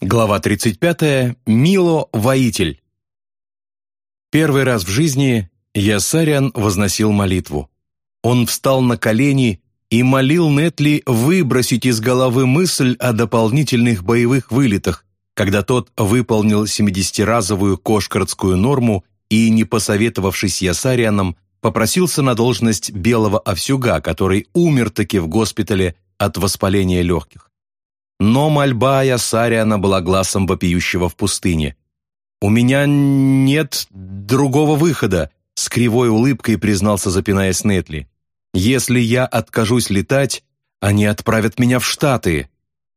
Глава 35. Мило – воитель. Первый раз в жизни Ясариан возносил молитву. Он встал на колени и молил Нетли выбросить из головы мысль о дополнительных боевых вылетах, когда тот выполнил 70-разовую кошкардскую норму и, не посоветовавшись Ясарианом, попросился на должность белого овсюга, который умер-таки в госпитале от воспаления легких. Но мольба Ясариана была глазом вопиющего в пустыне. «У меня нет другого выхода», — с кривой улыбкой признался, запинаясь Нетли. «Если я откажусь летать, они отправят меня в Штаты».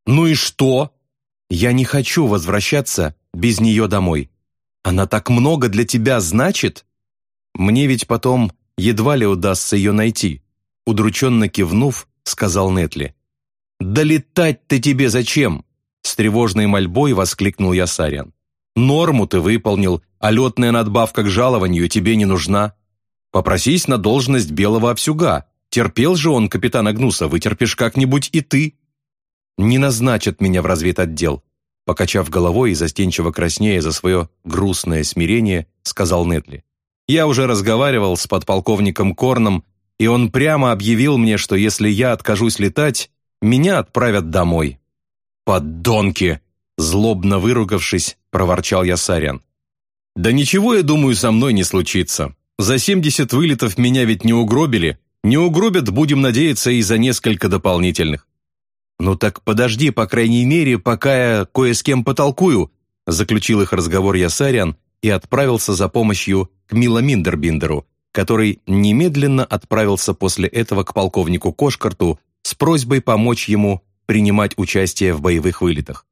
«Ну и что?» «Я не хочу возвращаться без нее домой. Она так много для тебя значит?» «Мне ведь потом едва ли удастся ее найти», удрученно кивнув, сказал Нетли. «Да летать-то тебе зачем?» С тревожной мольбой воскликнул Ясарян. «Норму ты выполнил, а летная надбавка к жалованию тебе не нужна. Попросись на должность белого овсюга. Терпел же он капитана Гнуса, вытерпишь как-нибудь и ты». «Не назначат меня в разведотдел», покачав головой и застенчиво краснея за свое грустное смирение, сказал Нетли. «Я уже разговаривал с подполковником Корном, и он прямо объявил мне, что если я откажусь летать, меня отправят домой». «Поддонки!» Злобно выругавшись, проворчал я Сарян. «Да ничего, я думаю, со мной не случится. За семьдесят вылетов меня ведь не угробили. Не угробят, будем надеяться, и за несколько дополнительных». «Ну так подожди, по крайней мере, пока я кое с кем потолкую», заключил их разговор Ясарян и отправился за помощью к Мила Миндербиндеру, который немедленно отправился после этого к полковнику Кошкарту с просьбой помочь ему принимать участие в боевых вылетах.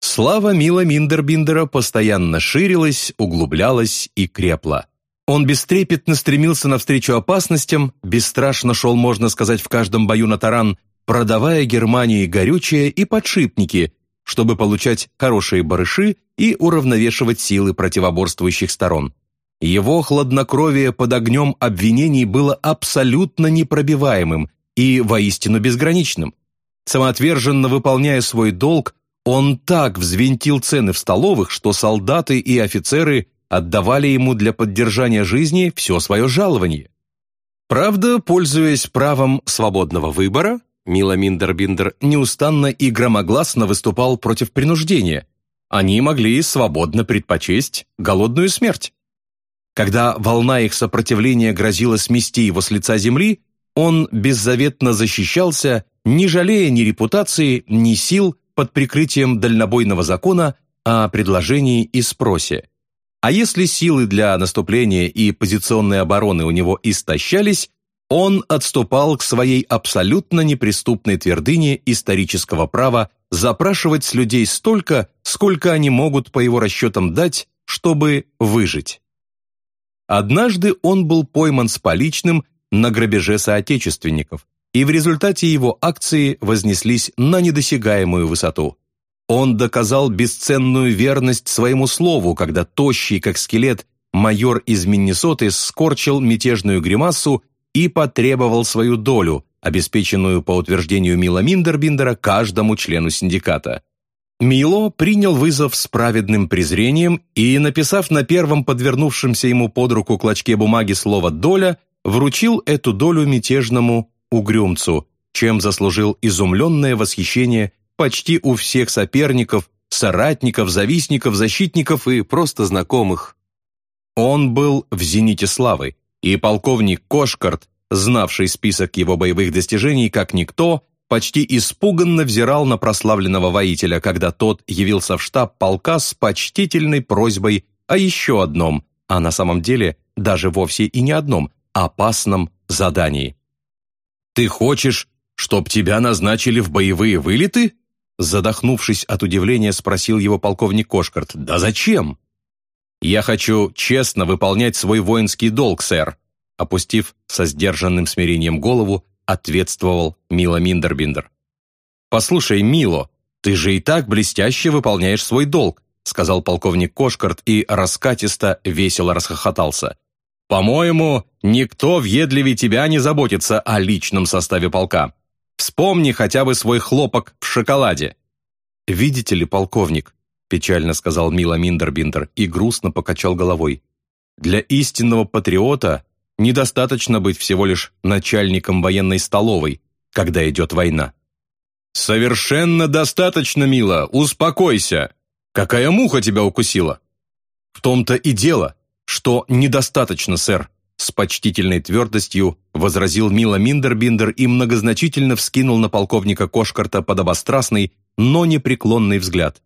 Слава Мила Миндербиндера постоянно ширилась, углублялась и крепла. Он бестрепетно стремился навстречу опасностям, бесстрашно шел, можно сказать, в каждом бою на таран, продавая Германии горючее и подшипники, чтобы получать хорошие барыши и уравновешивать силы противоборствующих сторон. Его хладнокровие под огнем обвинений было абсолютно непробиваемым и воистину безграничным. Самоотверженно выполняя свой долг, он так взвинтил цены в столовых, что солдаты и офицеры отдавали ему для поддержания жизни все свое жалование. Правда, пользуясь правом свободного выбора, Мила Миндербиндер неустанно и громогласно выступал против принуждения. Они могли свободно предпочесть голодную смерть. Когда волна их сопротивления грозила смести его с лица земли, он беззаветно защищался, не жалея ни репутации, ни сил под прикрытием дальнобойного закона о предложении и спросе. А если силы для наступления и позиционной обороны у него истощались, он отступал к своей абсолютно неприступной твердыне исторического права запрашивать с людей столько, сколько они могут по его расчетам дать, чтобы выжить. Однажды он был пойман с поличным на грабеже соотечественников, и в результате его акции вознеслись на недосягаемую высоту. Он доказал бесценную верность своему слову, когда тощий, как скелет, майор из Миннесоты скорчил мятежную гримасу и потребовал свою долю, обеспеченную по утверждению Мила Миндербиндера каждому члену синдиката. Мило принял вызов с праведным презрением и, написав на первом подвернувшемся ему под руку клочке бумаги слово «доля», вручил эту долю мятежному угрюмцу, чем заслужил изумленное восхищение почти у всех соперников, соратников, завистников, защитников и просто знакомых. Он был в зените славы, и полковник Кошкарт, знавший список его боевых достижений как никто, почти испуганно взирал на прославленного воителя, когда тот явился в штаб полка с почтительной просьбой о еще одном, а на самом деле даже вовсе и не одном, опасном задании. «Ты хочешь, чтоб тебя назначили в боевые вылеты?» Задохнувшись от удивления, спросил его полковник Кошкарт. «Да зачем?» «Я хочу честно выполнять свой воинский долг, сэр», опустив со сдержанным смирением голову, ответствовал Мила Миндербиндер. «Послушай, Мило, ты же и так блестяще выполняешь свой долг», сказал полковник Кошкарт и раскатисто весело расхохотался. По-моему, никто въедливее тебя не заботится о личном составе полка. Вспомни хотя бы свой хлопок в шоколаде». «Видите ли, полковник», — печально сказал Мила Миндербиндер и грустно покачал головой, «для истинного патриота недостаточно быть всего лишь начальником военной столовой, когда идет война». «Совершенно достаточно, Мила, успокойся! Какая муха тебя укусила?» «В том-то и дело, что недостаточно, сэр», с почтительной твердостью возразил Мила Миндербиндер и многозначительно вскинул на полковника Кошкарта подобострастный, но непреклонный взгляд.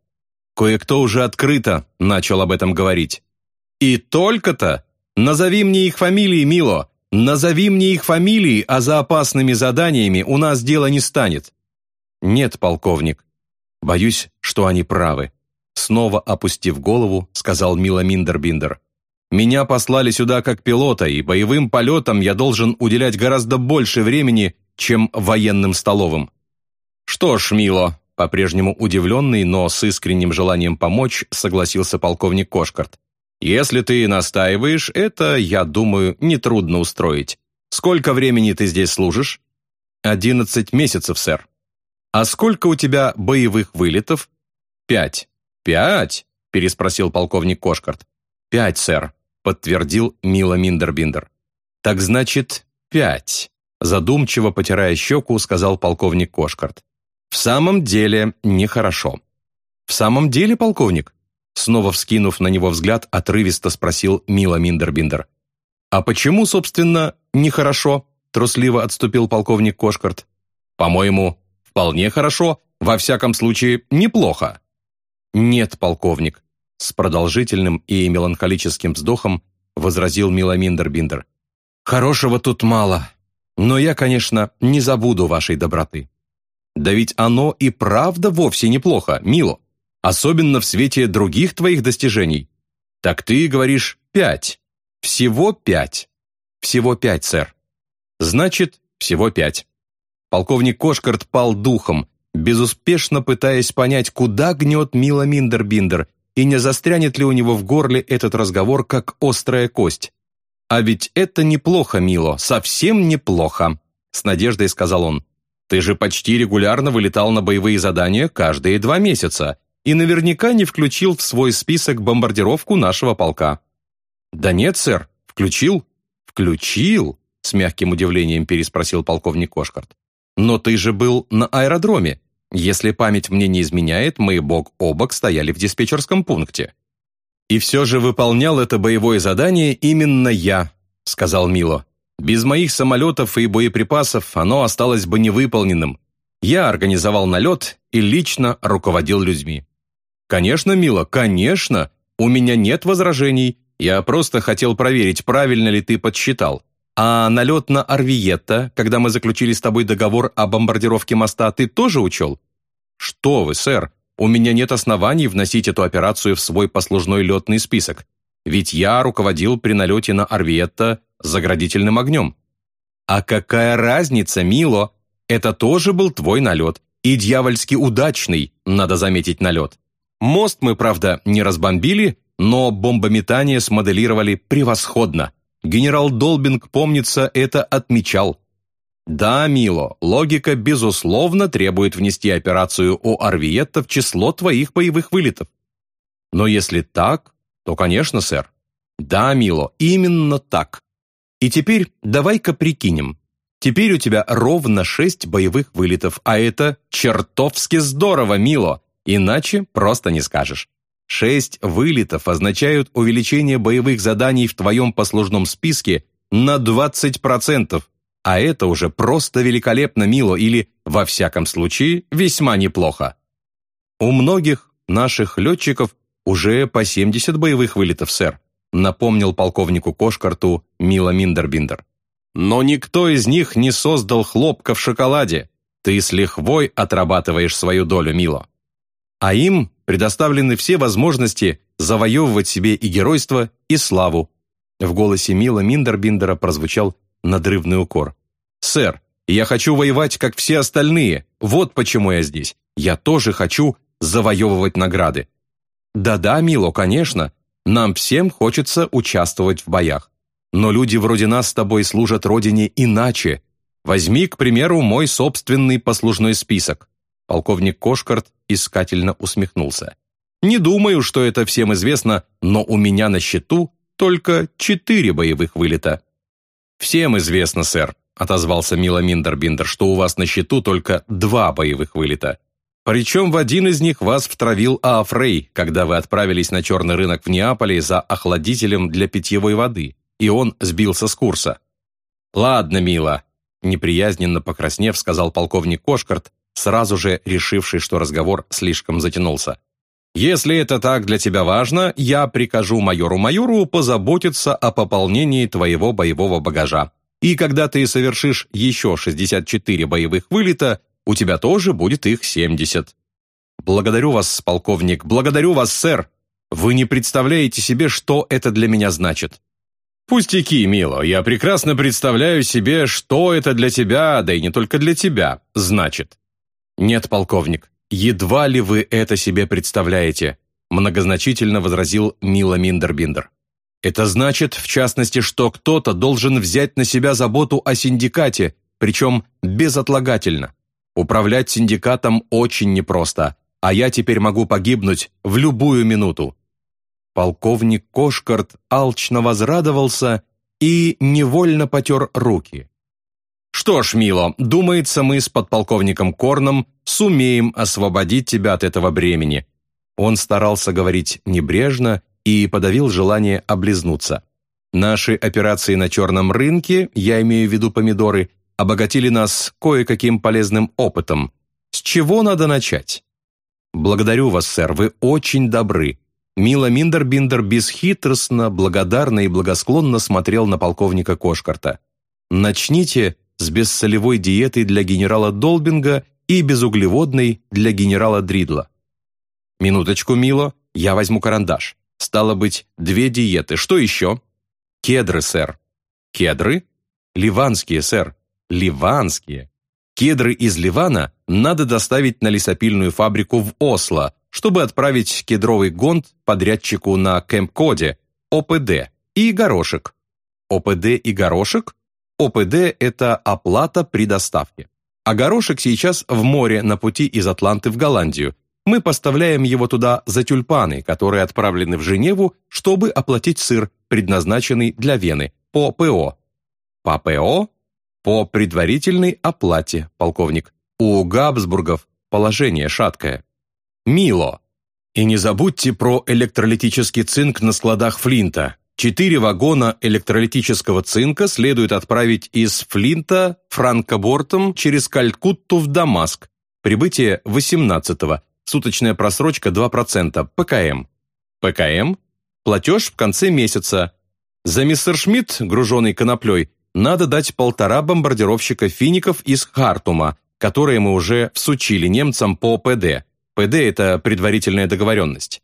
Кое-кто уже открыто начал об этом говорить. «И только-то! Назови мне их фамилии, Мило! Назови мне их фамилии, а за опасными заданиями у нас дело не станет!» «Нет, полковник. Боюсь, что они правы», снова опустив голову, сказал Мила Миндербиндер. Меня послали сюда как пилота, и боевым полетам я должен уделять гораздо больше времени, чем военным столовым. Что ж, Мило, по-прежнему удивленный, но с искренним желанием помочь, согласился полковник Кошкарт. Если ты настаиваешь, это, я думаю, нетрудно устроить. Сколько времени ты здесь служишь? Одиннадцать месяцев, сэр. А сколько у тебя боевых вылетов? Пять. Пять? переспросил полковник Кошкарт. «Пять, сэр», — подтвердил Мила Миндербиндер. «Так значит, пять», — задумчиво потирая щеку, сказал полковник Кошкарт. «В самом деле нехорошо». «В самом деле, полковник?» Снова вскинув на него взгляд, отрывисто спросил Мила Миндербиндер. «А почему, собственно, нехорошо?» трусливо отступил полковник Кошкарт. «По-моему, вполне хорошо, во всяком случае, неплохо». «Нет, полковник, с продолжительным и меланхолическим вздохом возразил Миламиндер Биндер. «Хорошего тут мало, но я, конечно, не забуду вашей доброты. Да ведь оно и правда вовсе неплохо, Мило, особенно в свете других твоих достижений. Так ты говоришь пять. Всего пять. Всего пять, сэр. Значит, всего пять». Полковник Кошкарт пал духом, безуспешно пытаясь понять, куда гнет Мила Миндербиндер и не застрянет ли у него в горле этот разговор, как острая кость. «А ведь это неплохо, Мило, совсем неплохо», — с надеждой сказал он. «Ты же почти регулярно вылетал на боевые задания каждые два месяца и наверняка не включил в свой список бомбардировку нашего полка». «Да нет, сэр, включил». «Включил?» — с мягким удивлением переспросил полковник Кошкарт. «Но ты же был на аэродроме. Если память мне не изменяет, мы бок о бок стояли в диспетчерском пункте. «И все же выполнял это боевое задание именно я», — сказал Мило. «Без моих самолетов и боеприпасов оно осталось бы невыполненным. Я организовал налет и лично руководил людьми». «Конечно, Мило, конечно. У меня нет возражений. Я просто хотел проверить, правильно ли ты подсчитал. А налет на Арвиетта, когда мы заключили с тобой договор о бомбардировке моста, ты тоже учел? Что вы, сэр, у меня нет оснований вносить эту операцию в свой послужной летный список. Ведь я руководил при налете на Арвиетта заградительным огнем. А какая разница, Мило? Это тоже был твой налет. И дьявольски удачный, надо заметить, налет. Мост мы, правда, не разбомбили, но бомбометание смоделировали превосходно. Генерал Долбинг, помнится, это отмечал. Да, Мило, логика, безусловно, требует внести операцию у Арвиетта в число твоих боевых вылетов. Но если так, то, конечно, сэр. Да, Мило, именно так. И теперь давай-ка прикинем. Теперь у тебя ровно шесть боевых вылетов, а это чертовски здорово, Мило, иначе просто не скажешь. Шесть вылетов означают увеличение боевых заданий в твоем послужном списке на 20%, а это уже просто великолепно мило или, во всяком случае, весьма неплохо. У многих наших летчиков уже по 70 боевых вылетов, сэр, напомнил полковнику Кошкарту Мила Миндербиндер. Но никто из них не создал хлопка в шоколаде. Ты с лихвой отрабатываешь свою долю, Мило. А им предоставлены все возможности завоевывать себе и геройство, и славу». В голосе Мила Миндербиндера прозвучал надрывный укор. «Сэр, я хочу воевать, как все остальные. Вот почему я здесь. Я тоже хочу завоевывать награды». «Да-да, Мило, конечно. Нам всем хочется участвовать в боях. Но люди вроде нас с тобой служат Родине иначе. Возьми, к примеру, мой собственный послужной список». Полковник Кошкарт искательно усмехнулся. «Не думаю, что это всем известно, но у меня на счету только четыре боевых вылета». «Всем известно, сэр», — отозвался Мила Миндербиндер, «что у вас на счету только два боевых вылета. Причем в один из них вас втравил Аафрей, когда вы отправились на черный рынок в Неаполе за охладителем для питьевой воды, и он сбился с курса. «Ладно, мила», — неприязненно покраснев, сказал полковник Кошкарт, сразу же решивший, что разговор слишком затянулся. «Если это так для тебя важно, я прикажу майору-майору позаботиться о пополнении твоего боевого багажа. И когда ты совершишь еще 64 боевых вылета, у тебя тоже будет их семьдесят. Благодарю вас, полковник, благодарю вас, сэр. Вы не представляете себе, что это для меня значит. Пустяки, Мило, я прекрасно представляю себе, что это для тебя, да и не только для тебя, значит. Нет, полковник, едва ли вы это себе представляете, многозначительно возразил Мила Миндербиндер. Это значит, в частности, что кто-то должен взять на себя заботу о синдикате, причем безотлагательно. Управлять синдикатом очень непросто, а я теперь могу погибнуть в любую минуту». Полковник Кошкарт алчно возрадовался и невольно потер руки. «Что ж, Мило, думается, мы с подполковником Корном сумеем освободить тебя от этого бремени». Он старался говорить небрежно и подавил желание облизнуться. «Наши операции на черном рынке, я имею в виду помидоры, обогатили нас кое-каким полезным опытом. С чего надо начать? Благодарю вас, сэр, вы очень добры. Мила Миндербиндер бесхитростно, благодарно и благосклонно смотрел на полковника Кошкарта. Начните с бессолевой диеты для генерала Долбинга и безуглеводной для генерала Дридла. Минуточку, Мило, я возьму карандаш. Стало быть, две диеты. Что еще? Кедры, сэр. Кедры? Ливанские, сэр ливанские. Кедры из Ливана надо доставить на лесопильную фабрику в Осло, чтобы отправить кедровый гонт подрядчику на Кэмп-коде, ОПД, и горошек. ОПД и горошек? ОПД – это оплата при доставке. А горошек сейчас в море на пути из Атланты в Голландию. Мы поставляем его туда за тюльпаны, которые отправлены в Женеву, чтобы оплатить сыр, предназначенный для Вены, по ПО. По ПО по предварительной оплате, полковник. У Габсбургов положение шаткое. Мило. И не забудьте про электролитический цинк на складах Флинта. Четыре вагона электролитического цинка следует отправить из Флинта франкобортом через Калькутту в Дамаск. Прибытие 18-го. Суточная просрочка 2%. ПКМ. ПКМ. Платеж в конце месяца. За мистер Шмидт, груженный коноплей, надо дать полтора бомбардировщика фиников из Хартума, которые мы уже всучили немцам по ПД. ПД – это предварительная договоренность.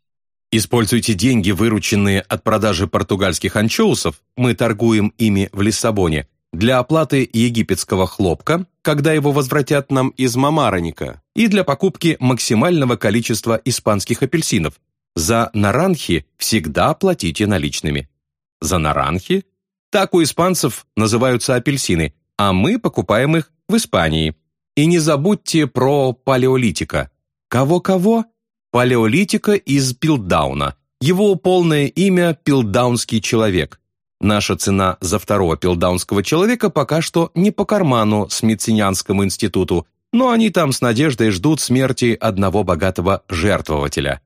Используйте деньги, вырученные от продажи португальских анчоусов, мы торгуем ими в Лиссабоне, для оплаты египетского хлопка, когда его возвратят нам из Мамароника, и для покупки максимального количества испанских апельсинов. За наранхи всегда платите наличными. За наранхи так у испанцев называются апельсины, а мы покупаем их в Испании. И не забудьте про палеолитика. Кого-кого? Палеолитика из Пилдауна. Его полное имя – Пилдаунский человек. Наша цена за второго пилдаунского человека пока что не по карману Смитсинианскому институту, но они там с надеждой ждут смерти одного богатого жертвователя.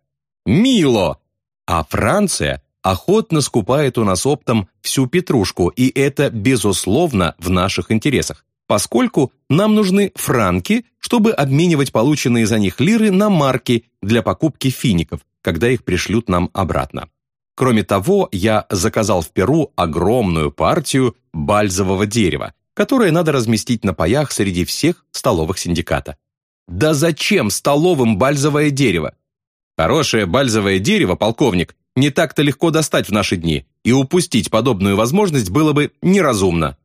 Мило! А Франция охотно скупает у нас оптом всю петрушку, и это, безусловно, в наших интересах, поскольку нам нужны франки, чтобы обменивать полученные за них лиры на марки для покупки фиников, когда их пришлют нам обратно. Кроме того, я заказал в Перу огромную партию бальзового дерева, которое надо разместить на паях среди всех столовых синдиката. Да зачем столовым бальзовое дерево? Хорошее бальзовое дерево, полковник, не так-то легко достать в наши дни, и упустить подобную возможность было бы неразумно.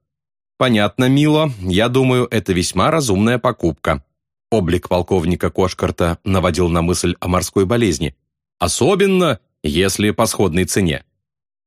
Понятно, Мило, я думаю, это весьма разумная покупка. Облик полковника Кошкарта наводил на мысль о морской болезни. Особенно, если по сходной цене.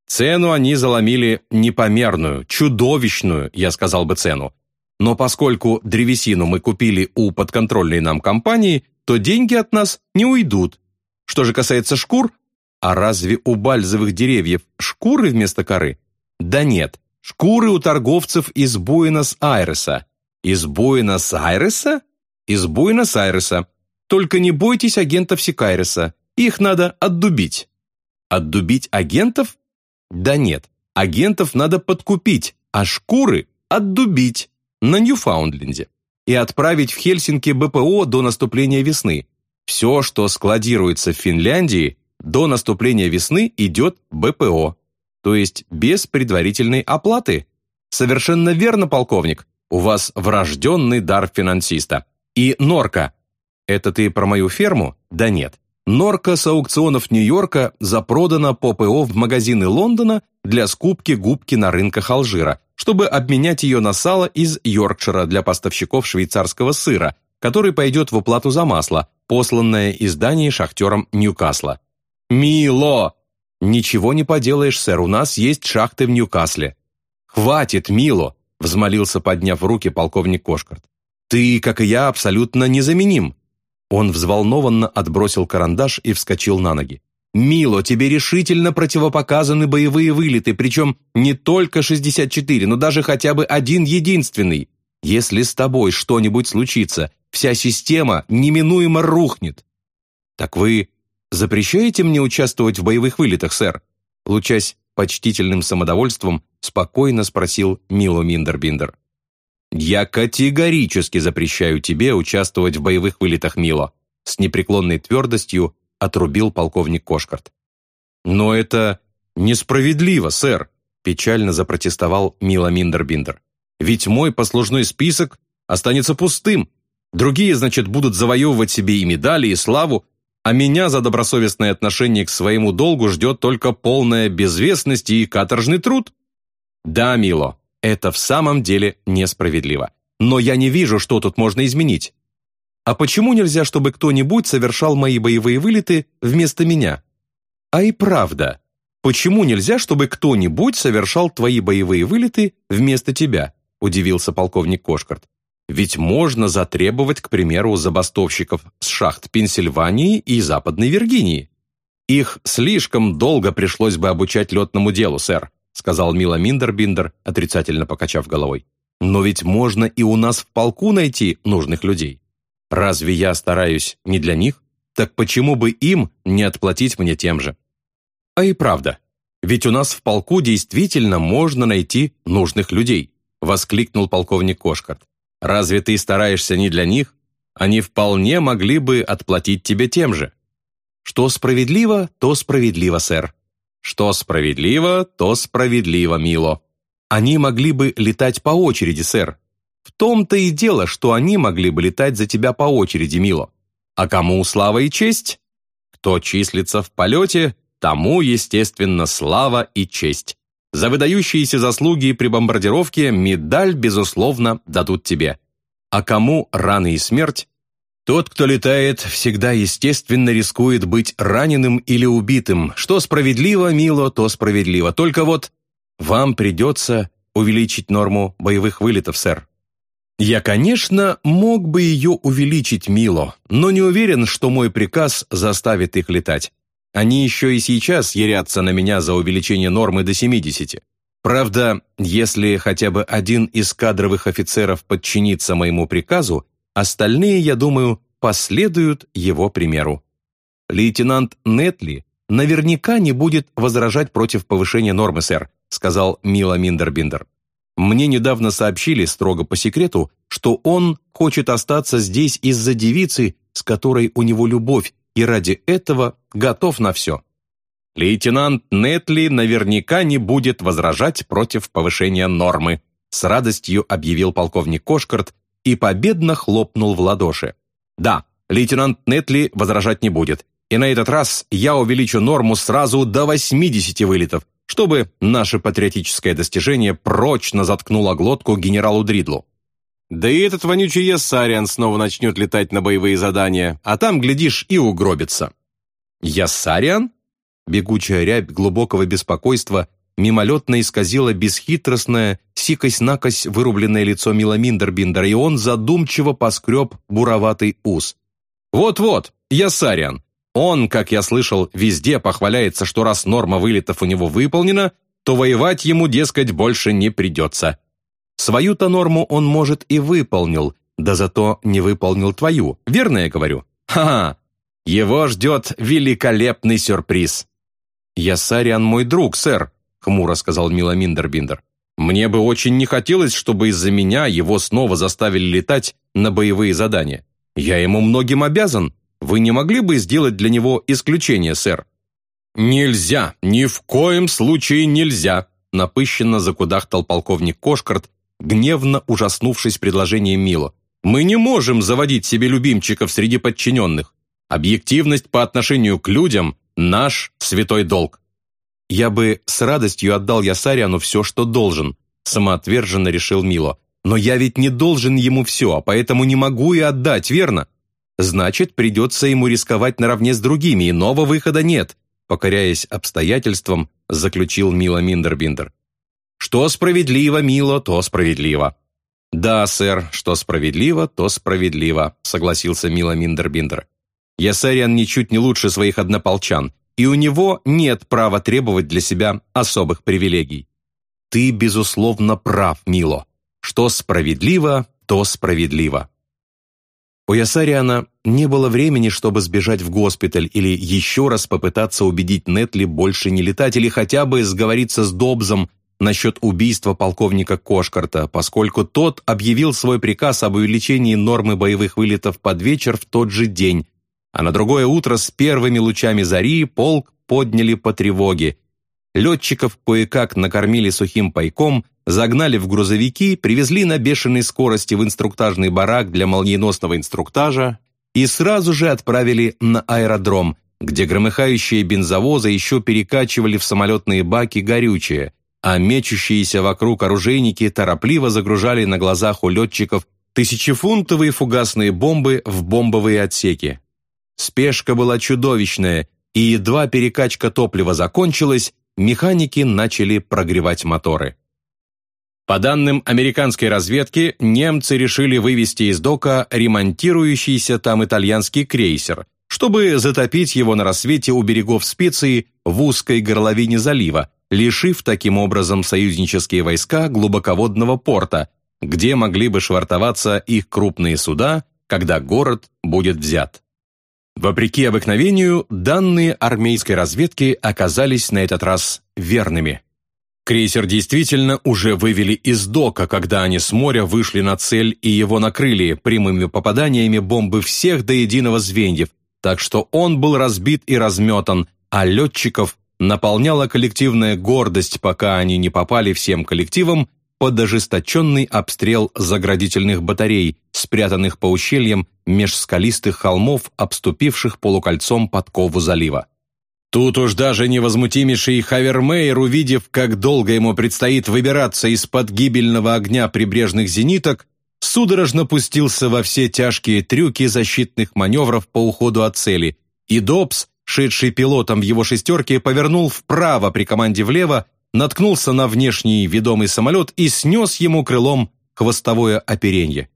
Цену они заломили непомерную, чудовищную, я сказал бы, цену. Но поскольку древесину мы купили у подконтрольной нам компании, то деньги от нас не уйдут. Что же касается шкур, а разве у бальзовых деревьев шкуры вместо коры? Да нет, шкуры у торговцев из Буэнос-Айреса. Из Буэнос-Айреса? Из Буэнос-Айреса. Только не бойтесь агентов Сикайреса. Их надо отдубить. Отдубить агентов? Да нет, агентов надо подкупить, а шкуры отдубить на Ньюфаундленде и отправить в Хельсинки БПО до наступления весны. Все, что складируется в Финляндии, до наступления весны идет БПО, то есть без предварительной оплаты. Совершенно верно, полковник, у вас врожденный дар финансиста. И норка. Это ты про мою ферму? Да нет. Норка с аукционов Нью-Йорка запродана по ПО в магазины Лондона для скупки губки на рынках Алжира, чтобы обменять ее на сало из Йоркшира для поставщиков швейцарского сыра, который пойдет в уплату за масло, посланное из Дании шахтером Ньюкасла. «Мило!» «Ничего не поделаешь, сэр, у нас есть шахты в Ньюкасле». «Хватит, Мило!» — взмолился, подняв руки полковник Кошкарт. «Ты, как и я, абсолютно незаменим». Он взволнованно отбросил карандаш и вскочил на ноги. «Мило, тебе решительно противопоказаны боевые вылеты, причем не только 64, но даже хотя бы один единственный. Если с тобой что-нибудь случится, вся система неминуемо рухнет». «Так вы запрещаете мне участвовать в боевых вылетах, сэр?» Лучась почтительным самодовольством, спокойно спросил Мило Миндербиндер. «Я категорически запрещаю тебе участвовать в боевых вылетах, Мило», с непреклонной твердостью отрубил полковник Кошкарт. «Но это несправедливо, сэр», печально запротестовал Мила Миндербиндер. «Ведь мой послужной список останется пустым. Другие, значит, будут завоевывать себе и медали, и славу, а меня за добросовестное отношение к своему долгу ждет только полная безвестность и каторжный труд». «Да, Мило, это в самом деле несправедливо. Но я не вижу, что тут можно изменить. А почему нельзя, чтобы кто-нибудь совершал мои боевые вылеты вместо меня? А и правда, почему нельзя, чтобы кто-нибудь совершал твои боевые вылеты вместо тебя? Удивился полковник Кошкарт. Ведь можно затребовать, к примеру, забастовщиков с шахт Пенсильвании и Западной Виргинии. Их слишком долго пришлось бы обучать летному делу, сэр, сказал Мила Миндербиндер, отрицательно покачав головой. Но ведь можно и у нас в полку найти нужных людей. Разве я стараюсь не для них? Так почему бы им не отплатить мне тем же? А и правда, ведь у нас в полку действительно можно найти нужных людей, воскликнул полковник Кошкарт. Разве ты стараешься не для них? Они вполне могли бы отплатить тебе тем же. Что справедливо, то справедливо, сэр. Что справедливо, то справедливо, Мило. Они могли бы летать по очереди, сэр, в том-то и дело, что они могли бы летать за тебя по очереди, Мило. А кому слава и честь? Кто числится в полете, тому, естественно, слава и честь. За выдающиеся заслуги при бомбардировке медаль, безусловно, дадут тебе. А кому раны и смерть? Тот, кто летает, всегда, естественно, рискует быть раненым или убитым. Что справедливо, мило, то справедливо. Только вот вам придется увеличить норму боевых вылетов, сэр. Я, конечно, мог бы ее увеличить, Мило, но не уверен, что мой приказ заставит их летать. Они еще и сейчас ярятся на меня за увеличение нормы до 70. Правда, если хотя бы один из кадровых офицеров подчинится моему приказу, остальные, я думаю, последуют его примеру. Лейтенант Нетли наверняка не будет возражать против повышения нормы, сэр, сказал Мила Миндербиндер. Мне недавно сообщили, строго по секрету, что он хочет остаться здесь из-за девицы, с которой у него любовь, и ради этого готов на все. Лейтенант Нетли наверняка не будет возражать против повышения нормы, с радостью объявил полковник Кошкарт и победно хлопнул в ладоши. Да, лейтенант Нетли возражать не будет, и на этот раз я увеличу норму сразу до 80 вылетов, чтобы наше патриотическое достижение прочно заткнуло глотку генералу Дридлу. Да и этот вонючий Яссариан снова начнет летать на боевые задания, а там, глядишь, и угробится. Яссариан? Бегучая рябь глубокого беспокойства мимолетно исказила бесхитростное, сикось-накось вырубленное лицо Мила Миндербиндера, и он задумчиво поскреб буроватый ус. Вот-вот, я Сариан. Он, как я слышал, везде похваляется, что раз норма вылетов у него выполнена, то воевать ему, дескать, больше не придется. Свою-то норму он, может, и выполнил, да зато не выполнил твою, верно я говорю? Ха-ха! Его ждет великолепный сюрприз. «Я Сариан мой друг, сэр», — хмуро сказал Мила Миндербиндер. «Мне бы очень не хотелось, чтобы из-за меня его снова заставили летать на боевые задания. Я ему многим обязан, вы не могли бы сделать для него исключение, сэр?» «Нельзя! Ни в коем случае нельзя!» напыщенно закудахтал полковник Кошкарт, гневно ужаснувшись предложением Мило. «Мы не можем заводить себе любимчиков среди подчиненных. Объективность по отношению к людям – наш святой долг». «Я бы с радостью отдал Ясариану все, что должен», самоотверженно решил Мило. «Но я ведь не должен ему все, а поэтому не могу и отдать, верно? Значит, придется ему рисковать наравне с другими, иного выхода нет», покоряясь обстоятельствам, заключил Мила Миндербиндер. «Что справедливо, Мило, то справедливо». «Да, сэр, что справедливо, то справедливо», согласился Мила Миндербиндер. «Ясариан ничуть не лучше своих однополчан, и у него нет права требовать для себя особых привилегий». «Ты, безусловно, прав, Мило. Что справедливо, то справедливо». У Ясариана не было времени, чтобы сбежать в госпиталь или еще раз попытаться убедить Нетли больше не летать или хотя бы сговориться с Добзом насчет убийства полковника Кошкарта, поскольку тот объявил свой приказ об увеличении нормы боевых вылетов под вечер в тот же день, а на другое утро с первыми лучами зари полк подняли по тревоге. Летчиков кое-как накормили сухим пайком, загнали в грузовики, привезли на бешеной скорости в инструктажный барак для молниеносного инструктажа и сразу же отправили на аэродром, где громыхающие бензовозы еще перекачивали в самолетные баки горючее, а мечущиеся вокруг оружейники торопливо загружали на глазах у летчиков тысячефунтовые фугасные бомбы в бомбовые отсеки. Спешка была чудовищная, и едва перекачка топлива закончилась, механики начали прогревать моторы. По данным американской разведки, немцы решили вывести из дока ремонтирующийся там итальянский крейсер, чтобы затопить его на рассвете у берегов Специи в узкой горловине залива, лишив таким образом союзнические войска глубоководного порта, где могли бы швартоваться их крупные суда, когда город будет взят. Вопреки обыкновению, данные армейской разведки оказались на этот раз верными. Крейсер действительно уже вывели из дока, когда они с моря вышли на цель и его накрыли прямыми попаданиями бомбы всех до единого звеньев, так что он был разбит и разметан, а летчиков наполняла коллективная гордость, пока они не попали всем коллективом под ожесточенный обстрел заградительных батарей, спрятанных по ущельям меж скалистых холмов, обступивших полукольцом подкову залива. Тут уж даже невозмутимейший Хавермейер, увидев, как долго ему предстоит выбираться из-под гибельного огня прибрежных зениток, судорожно пустился во все тяжкие трюки защитных маневров по уходу от цели, и Добс, шедший пилотом в его шестерке, повернул вправо при команде влево, наткнулся на внешний ведомый самолет и снес ему крылом хвостовое оперенье.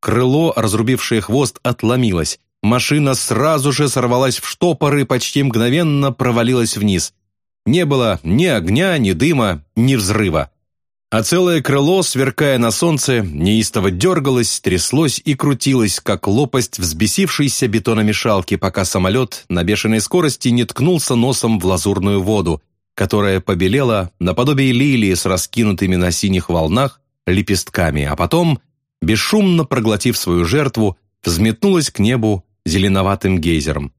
Крыло, разрубившее хвост, отломилось. Машина сразу же сорвалась в штопор и почти мгновенно провалилась вниз. Не было ни огня, ни дыма, ни взрыва. А целое крыло, сверкая на солнце, неистово дергалось, тряслось и крутилось, как лопасть взбесившейся бетономешалки, пока самолет на бешеной скорости не ткнулся носом в лазурную воду, которая побелела наподобие лилии с раскинутыми на синих волнах лепестками, а потом, бесшумно проглотив свою жертву, взметнулась к небу зеленоватым гейзером.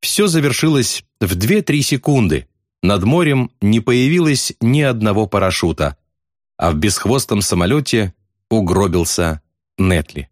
Все завершилось в 2-3 секунды. Над морем не появилось ни одного парашюта – а в бесхвостом самолете угробился Нетли.